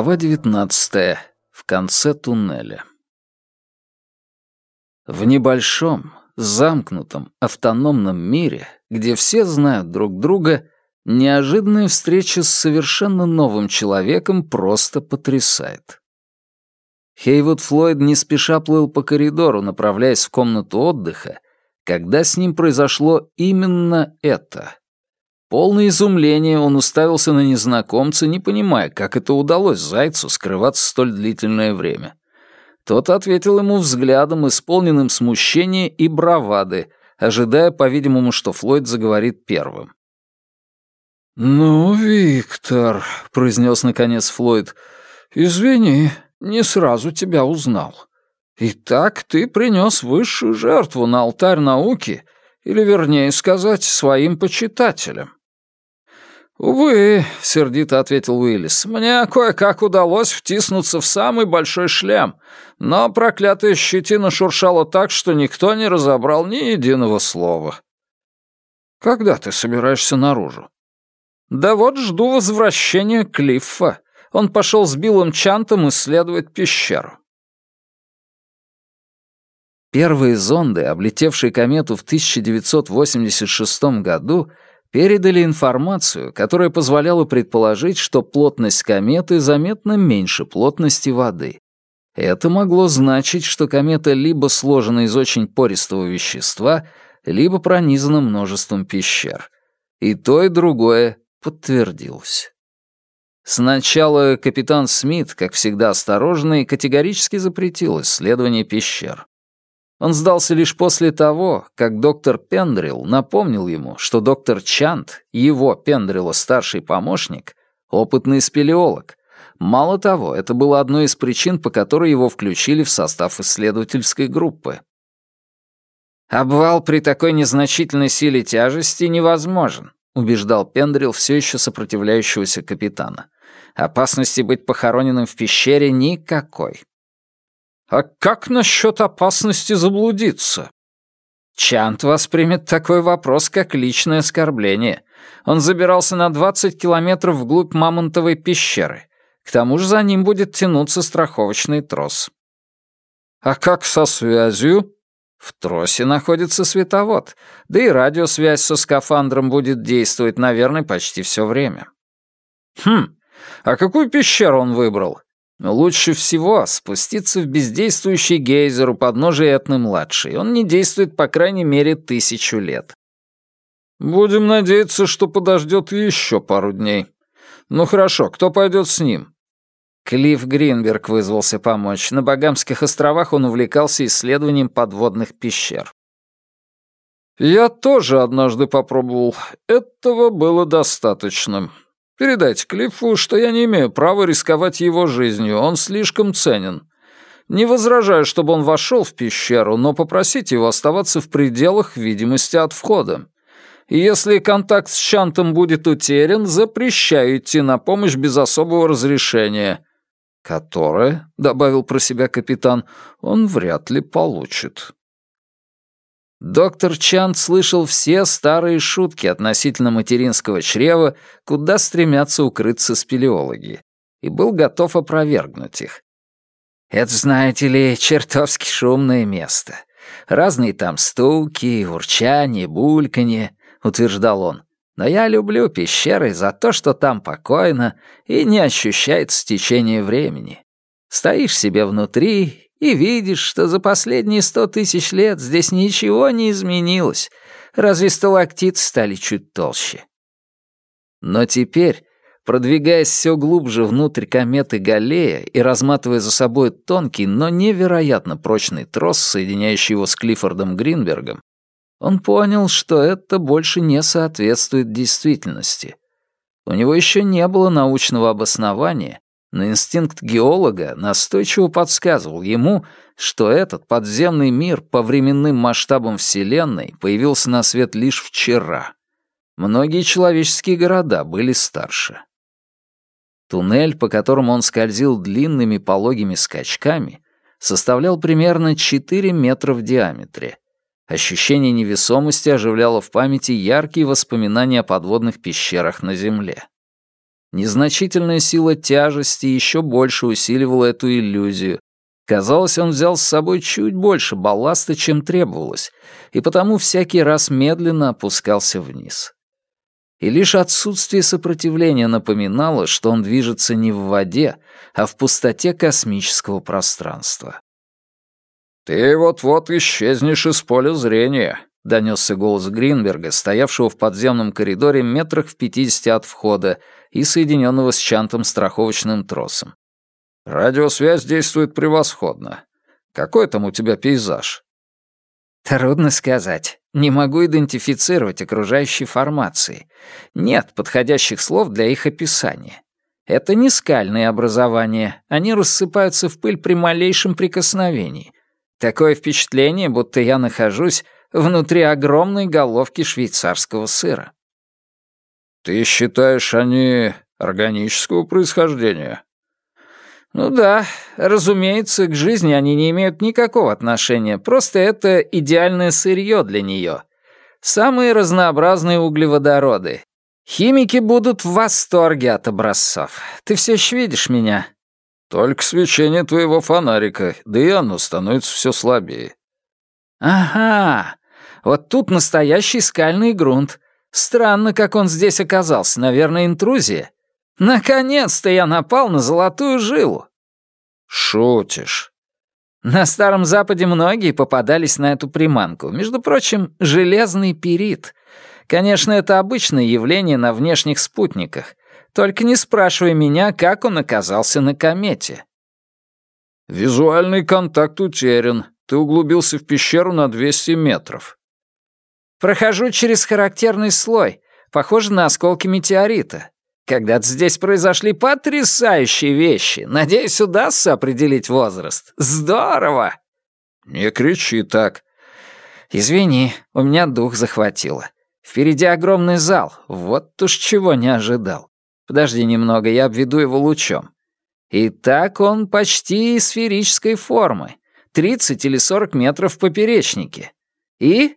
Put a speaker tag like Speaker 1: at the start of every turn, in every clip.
Speaker 1: Глава 19. В конце туннеля. В небольшом, замкнутом, автономном мире, где все знают друг друга, неожиданная встреча с совершенно новым человеком просто потрясает. Хейвуд Флойд не спеша плыл по коридору, направляясь в комнату отдыха, когда с ним произошло именно это — Полное изумление он уставился на незнакомца, не понимая, как это удалось Зайцу скрываться столь длительное время. Тот ответил ему взглядом, исполненным смущения и бравады, ожидая, по-видимому, что Флойд заговорит первым. «Ну, Виктор», — произнес наконец Флойд, — «извини, не сразу тебя узнал. Итак, ты принес высшую жертву на алтарь науки, или, вернее сказать, своим почитателям. «Увы», — сердито ответил Уиллис, — «мне кое-как удалось втиснуться в самый большой шлем, но проклятая щетина шуршала так, что никто не разобрал ни единого слова». «Когда ты собираешься наружу?» «Да вот жду возвращения Клиффа. Он пошел с Биллом Чантом исследовать пещеру». Первые зонды, облетевшие комету в 1986 году, — передали информацию, которая позволяла предположить, что плотность кометы заметно меньше плотности воды. Это могло значить, что комета либо сложена из очень пористого вещества, либо пронизана множеством пещер. И то, и другое подтвердилось. Сначала капитан Смит, как всегда осторожный, категорически запретил исследование пещер. Он сдался лишь после того, как доктор Пендрил напомнил ему, что доктор Чант, его Пендрила старший помощник, опытный спелеолог. Мало того, это было одной из причин, по которой его включили в состав исследовательской группы. «Обвал при такой незначительной силе тяжести невозможен», убеждал Пендрил все еще сопротивляющегося капитана. «Опасности быть похороненным в пещере никакой. «А как насчет опасности заблудиться?» Чант воспримет такой вопрос как личное оскорбление. Он забирался на 20 километров вглубь Мамонтовой пещеры. К тому же за ним будет тянуться страховочный трос. «А как со связью?» В тросе находится световод, да и радиосвязь со скафандром будет действовать, наверное, почти все время. Хм, а какую пещеру он выбрал? Лучше всего спуститься в бездействующий гейзер у подножия Этны-младшей. Он не действует, по крайней мере, тысячу лет. Будем надеяться, что подождет еще пару дней. Ну хорошо, кто пойдет с ним? Клифф Гринберг вызвался помочь. На Багамских островах он увлекался исследованием подводных пещер. Я тоже однажды попробовал. Этого было достаточно. Передайте Клиффу, что я не имею права рисковать его жизнью, он слишком ценен. Не возражаю, чтобы он вошел в пещеру, но попросите его оставаться в пределах видимости от входа. И если контакт с Чантом будет утерян, запрещаю идти на помощь без особого разрешения. Которое, — добавил про себя капитан, — он вряд ли получит. Доктор Чан слышал все старые шутки относительно материнского чрева, куда стремятся укрыться спелеологи, и был готов опровергнуть их. «Это, знаете ли, чертовски шумное место. Разные там стуки, урчание, бульканье», — утверждал он. «Но я люблю пещеры за то, что там покойно и не ощущается течение времени. Стоишь себе внутри и видишь, что за последние сто тысяч лет здесь ничего не изменилось, разве сталактиты стали чуть толще. Но теперь, продвигаясь все глубже внутрь кометы Галлея и разматывая за собой тонкий, но невероятно прочный трос, соединяющий его с Клиффордом Гринбергом, он понял, что это больше не соответствует действительности. У него еще не было научного обоснования, но инстинкт геолога настойчиво подсказывал ему, что этот подземный мир по временным масштабам Вселенной появился на свет лишь вчера. Многие человеческие города были старше. Туннель, по которому он скользил длинными пологими скачками, составлял примерно 4 метра в диаметре. Ощущение невесомости оживляло в памяти яркие воспоминания о подводных пещерах на Земле. Незначительная сила тяжести еще больше усиливала эту иллюзию. Казалось, он взял с собой чуть больше балласта, чем требовалось, и потому всякий раз медленно опускался вниз. И лишь отсутствие сопротивления напоминало, что он движется не в воде, а в пустоте космического пространства.
Speaker 2: «Ты вот-вот исчезнешь из поля зрения», — донесся голос Гринберга, стоявшего в подземном коридоре метрах в пятидесяти от входа и соединенного с чантом страховочным тросом. «Радиосвязь действует превосходно. Какой там у тебя пейзаж?»
Speaker 1: «Трудно сказать. Не могу идентифицировать окружающие формации. Нет подходящих слов для их описания. Это не скальные образования. Они рассыпаются в пыль при малейшем прикосновении. Такое впечатление, будто я нахожусь внутри огромной головки швейцарского сыра.
Speaker 2: «Ты считаешь, они органического происхождения?»
Speaker 1: «Ну да, разумеется, к жизни они не имеют никакого отношения, просто это идеальное сырье для нее. Самые разнообразные углеводороды. Химики будут в восторге от образцов. Ты все еще видишь меня?»
Speaker 2: «Только свечение твоего фонарика, да и оно становится все слабее».
Speaker 1: «Ага, вот тут настоящий скальный грунт. Странно, как он здесь оказался. Наверное, интрузия. Наконец-то я напал на золотую жилу.
Speaker 2: Шутишь.
Speaker 1: На Старом Западе многие попадались на эту приманку. Между прочим, железный перит. Конечно, это обычное явление на внешних спутниках. Только не спрашивай меня, как он оказался на комете.
Speaker 2: Визуальный контакт утерян. Ты углубился в пещеру на 200 метров.
Speaker 1: Прохожу через характерный слой, похожий на осколки метеорита. Когда-то здесь произошли потрясающие вещи. Надеюсь, удастся определить возраст. Здорово!»
Speaker 2: «Не кричи так».
Speaker 1: «Извини, у меня дух захватило. Впереди огромный зал. Вот уж чего не ожидал. Подожди немного, я обведу его лучом. И так он почти сферической формы. 30 или 40 метров в поперечнике. И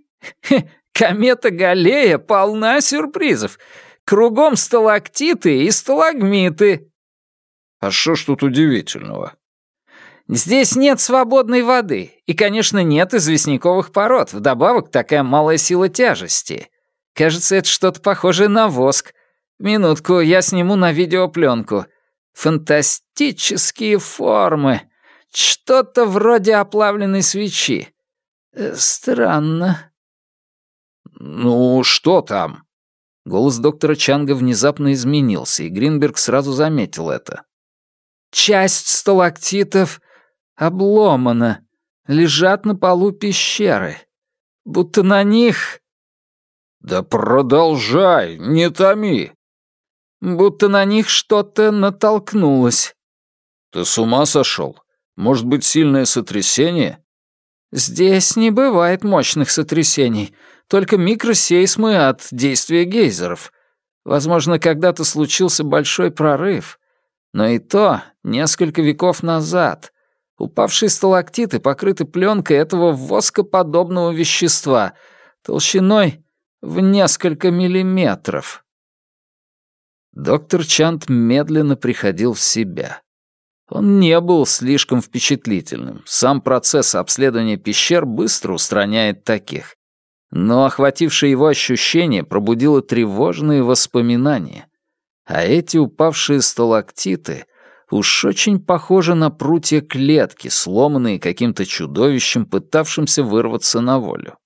Speaker 1: Комета Галлея полна сюрпризов. Кругом сталактиты и сталагмиты.
Speaker 2: А что ж тут удивительного?
Speaker 1: Здесь нет свободной воды, и, конечно, нет известняковых пород, вдобавок такая малая сила тяжести. Кажется, это что-то похожее на воск. Минутку, я сниму на видеопленку. Фантастические формы. Что-то вроде оплавленной свечи. Э, странно.
Speaker 2: «Ну, что там?»
Speaker 1: Голос доктора Чанга внезапно изменился, и Гринберг сразу заметил это. «Часть сталактитов обломана, лежат на полу пещеры, будто на них...»
Speaker 2: «Да продолжай, не томи!»
Speaker 1: «Будто на них что-то натолкнулось».
Speaker 2: «Ты с ума сошел? Может быть, сильное сотрясение?»
Speaker 1: «Здесь не бывает мощных сотрясений только микросейсмы от действия гейзеров. Возможно, когда-то случился большой прорыв. Но и то несколько веков назад. Упавшие сталактиты покрыты пленкой этого воскоподобного вещества, толщиной в несколько миллиметров. Доктор Чант медленно приходил в себя. Он не был слишком впечатлительным. Сам процесс обследования пещер быстро устраняет таких. Но охватившее его ощущение пробудило тревожные воспоминания. А эти упавшие сталактиты уж очень похожи на прутья клетки, сломанные каким-то чудовищем, пытавшимся вырваться на волю.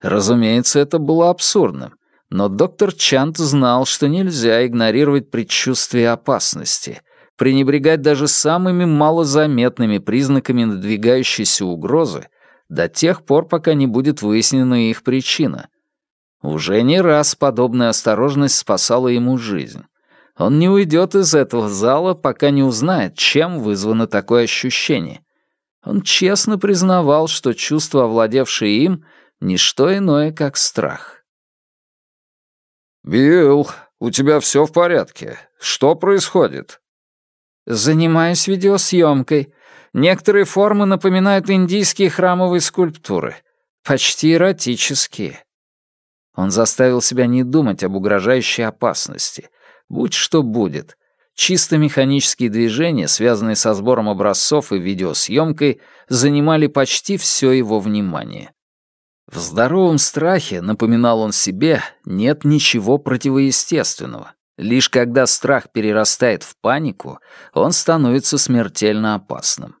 Speaker 1: Разумеется, это было абсурдным, но доктор Чант знал, что нельзя игнорировать предчувствие опасности, пренебрегать даже самыми малозаметными признаками надвигающейся угрозы — до тех пор, пока не будет выяснена их причина. Уже не раз подобная осторожность спасала ему жизнь. Он не уйдет из этого зала, пока не узнает, чем вызвано такое ощущение. Он честно признавал, что чувство, овладевшее им, — ничто иное, как страх.
Speaker 2: «Билл, у тебя все в порядке. Что происходит?»
Speaker 1: «Занимаюсь видеосъемкой. Некоторые формы напоминают индийские храмовые скульптуры. Почти эротические. Он заставил себя не думать об угрожающей опасности. будь что будет. Чисто механические движения, связанные со сбором образцов и видеосъемкой, занимали почти все его внимание. В здоровом страхе, напоминал он себе, нет ничего противоестественного. Лишь когда страх перерастает в панику, он становится смертельно опасным.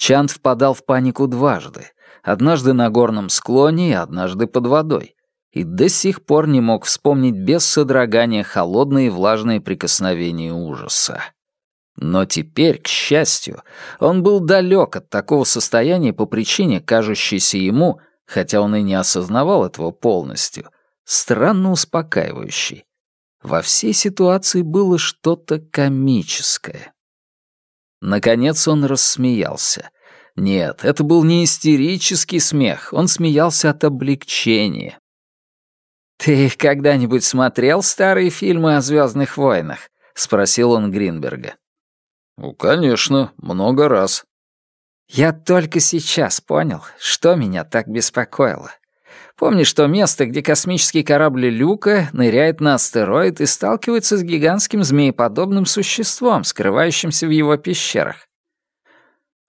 Speaker 1: Чанд впадал в панику дважды, однажды на горном склоне и однажды под водой, и до сих пор не мог вспомнить без содрогания холодные и влажные прикосновения ужаса. Но теперь, к счастью, он был далек от такого состояния по причине, кажущейся ему, хотя он и не осознавал этого полностью, странно успокаивающей. Во всей ситуации было что-то комическое. Наконец он рассмеялся. Нет, это был не истерический смех, он смеялся от облегчения. «Ты когда-нибудь смотрел старые фильмы о «Звездных войнах»?» — спросил он Гринберга.
Speaker 2: «Ну, конечно, много раз»,
Speaker 1: я только сейчас понял, что меня так беспокоило. Помнишь то место, где космический корабль Люка ныряет на астероид и сталкивается с гигантским змееподобным существом, скрывающимся в его пещерах?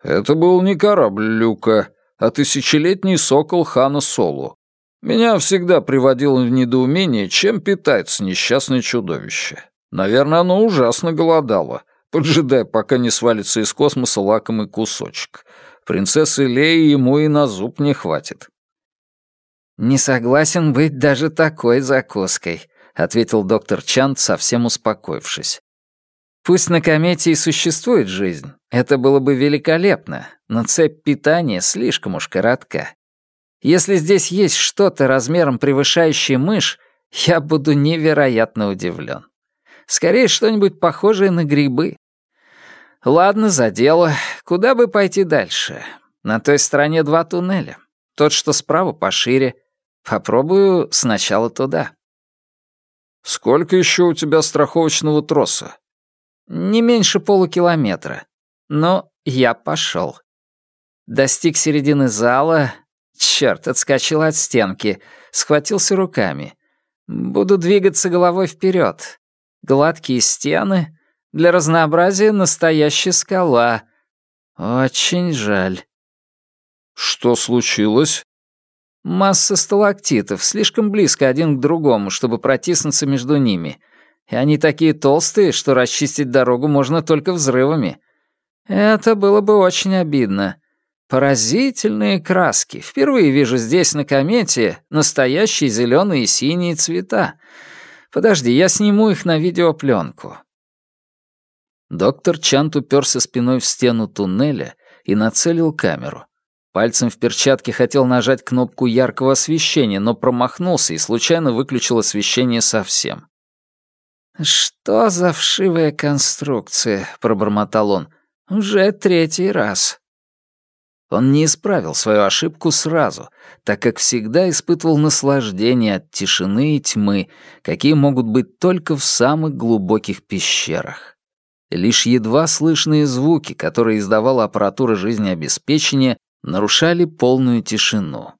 Speaker 2: Это был не корабль Люка, а тысячелетний сокол Хана Солу. Меня всегда приводило в недоумение, чем питается несчастное чудовище. Наверное, оно ужасно голодало поджидая, пока не свалится из космоса лакомый кусочек. Принцессы Леи ему и на зуб не хватит.
Speaker 1: «Не согласен быть даже такой закуской», — ответил доктор Чант, совсем успокоившись. «Пусть на комете и существует жизнь, это было бы великолепно, но цепь питания слишком уж коротка. Если здесь есть что-то размером превышающее мышь, я буду невероятно удивлен. Скорее, что-нибудь похожее на грибы. Ладно, за дело. Куда бы пойти дальше? На той стороне два туннеля. Тот, что справа, пошире. Попробую сначала туда.
Speaker 2: Сколько еще у тебя страховочного троса?
Speaker 1: Не меньше полукилометра. Но я пошел. Достиг середины зала. Черт, отскочил от стенки. Схватился руками. Буду двигаться головой вперед. Гладкие стены, для разнообразия настоящая скала. Очень жаль.
Speaker 2: Что случилось?
Speaker 1: Масса сталактитов, слишком близко один к другому, чтобы протиснуться между ними. И они такие толстые, что расчистить дорогу можно только взрывами. Это было бы очень обидно. Поразительные краски. Впервые вижу здесь, на комете, настоящие зеленые и синие цвета. Подожди, я сниму их на видеопленку. Доктор Чант уперся спиной в стену туннеля и нацелил камеру. Пальцем в перчатке хотел нажать кнопку яркого освещения, но промахнулся и случайно выключил освещение совсем. «Что за вшивая конструкция?» — пробормотал он. «Уже третий раз». Он не исправил свою ошибку сразу, так как всегда испытывал наслаждение от тишины и тьмы, какие могут быть только в самых глубоких пещерах. Лишь едва слышные звуки, которые издавала аппаратура жизнеобеспечения, нарушали полную тишину.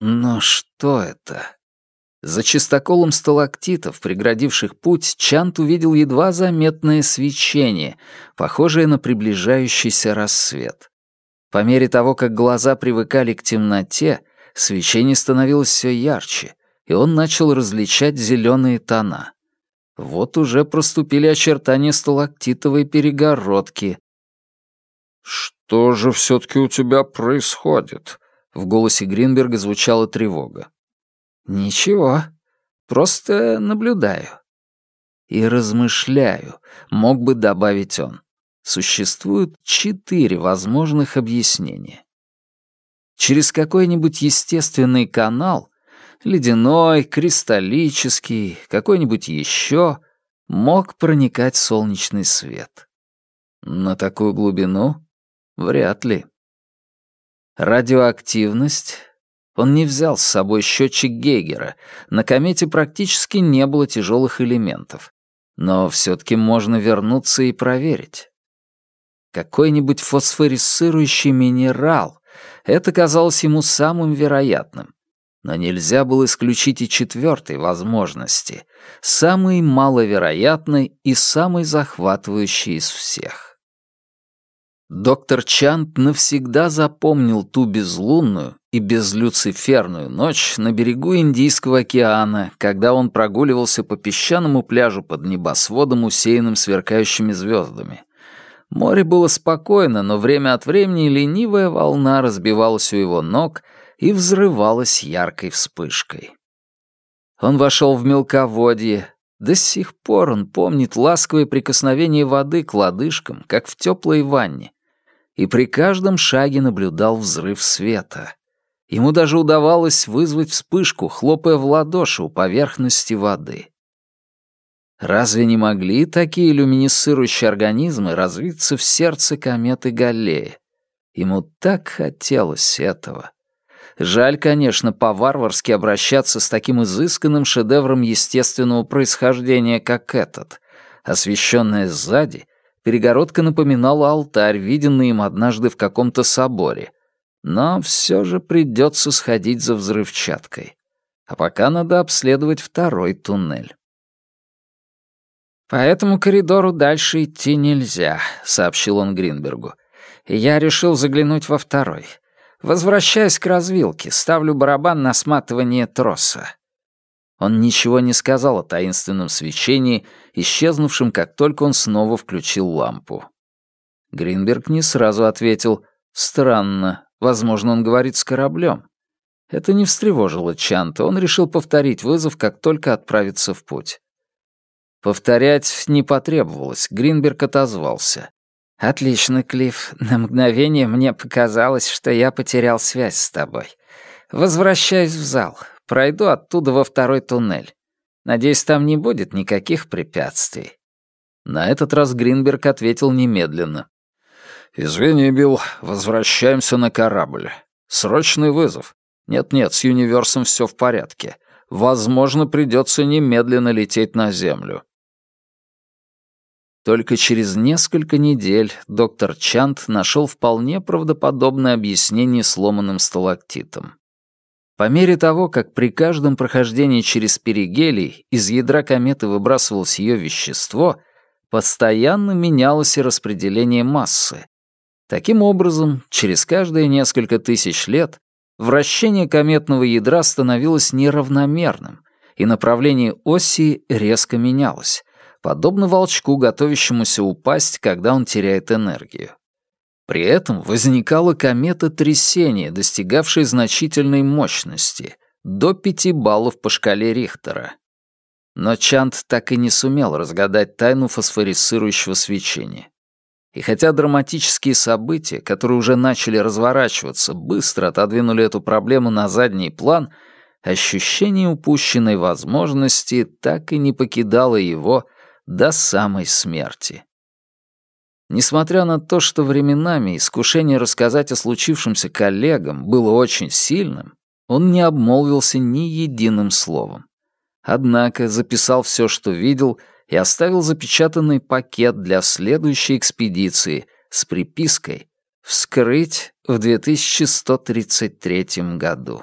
Speaker 1: Но что это? За чистоколом сталактитов, преградивших путь, Чант увидел едва заметное свечение, похожее на приближающийся рассвет. По мере того, как глаза привыкали к темноте, свечение становилось все ярче, и он начал различать зеленые тона. Вот уже проступили очертания сталактитовой перегородки.
Speaker 2: «Что же все-таки у тебя происходит?» В голосе Гринберга звучала тревога.
Speaker 1: «Ничего, просто наблюдаю». «И размышляю», — мог бы добавить он. Существуют четыре возможных объяснения. Через какой-нибудь естественный канал ледяной, кристаллический, какой-нибудь еще, мог проникать солнечный свет. На такую глубину? Вряд ли. Радиоактивность? Он не взял с собой счетчик Гейгера. На комете практически не было тяжелых элементов. Но все-таки можно вернуться и проверить. Какой-нибудь фосфорисцирующий минерал. Это казалось ему самым вероятным. Но нельзя было исключить и четвертой возможности, самой маловероятной и самой захватывающей из всех. Доктор Чант навсегда запомнил ту безлунную и безлюциферную ночь на берегу Индийского океана, когда он прогуливался по песчаному пляжу под небосводом, усеянным сверкающими звездами. Море было спокойно, но время от времени ленивая волна разбивалась у его ног — и взрывалась яркой вспышкой. Он вошел в мелководье. До сих пор он помнит ласковое прикосновение воды к лодыжкам, как в теплой ванне, и при каждом шаге наблюдал взрыв света. Ему даже удавалось вызвать вспышку, хлопая в ладоши у поверхности воды. Разве не могли такие люминесцирующие организмы развиться в сердце кометы Галлея? Ему так хотелось этого. Жаль, конечно, по-варварски обращаться с таким изысканным шедевром естественного происхождения, как этот. Освещенная сзади, перегородка напоминала алтарь, виденный им однажды в каком-то соборе. Но все же придется сходить за взрывчаткой. А пока надо обследовать второй туннель. «По этому коридору дальше идти нельзя», — сообщил он Гринбергу. «Я решил заглянуть во второй. Возвращаясь к развилке, ставлю барабан на сматывание троса. Он ничего не сказал о таинственном свечении, исчезнувшем, как только он снова включил лампу. Гринберг не сразу ответил «Странно, возможно, он говорит с кораблем». Это не встревожило Чанта, он решил повторить вызов, как только отправится в путь. Повторять не потребовалось, Гринберг отозвался. «Отлично, Клифф. На мгновение мне показалось, что я потерял связь с тобой. Возвращаюсь в зал. Пройду оттуда во второй туннель. Надеюсь, там не будет никаких препятствий». На этот раз Гринберг ответил немедленно. «Извини, Билл, возвращаемся на корабль. Срочный вызов. Нет-нет, с Юниверсом все в порядке. Возможно, придется немедленно лететь на Землю. Только через несколько недель доктор Чант нашел вполне правдоподобное объяснение сломанным сталактитом. По мере того, как при каждом прохождении через перигелий из ядра кометы выбрасывалось ее вещество, постоянно менялось и распределение массы. Таким образом, через каждые несколько тысяч лет вращение кометного ядра становилось неравномерным, и направление оси резко менялось, подобно волчку, готовящемуся упасть, когда он теряет энергию. При этом возникала комета трясения, достигавшая значительной мощности, до 5 баллов по шкале Рихтера. Но Чант так и не сумел разгадать тайну фосфорисцирующего свечения. И хотя драматические события, которые уже начали разворачиваться, быстро отодвинули эту проблему на задний план, ощущение упущенной возможности так и не покидало его, до самой смерти. Несмотря на то, что временами искушение рассказать о случившемся коллегам было очень сильным, он не обмолвился ни единым словом. Однако записал все, что видел, и оставил запечатанный пакет для следующей экспедиции с припиской «Вскрыть в 2133 году».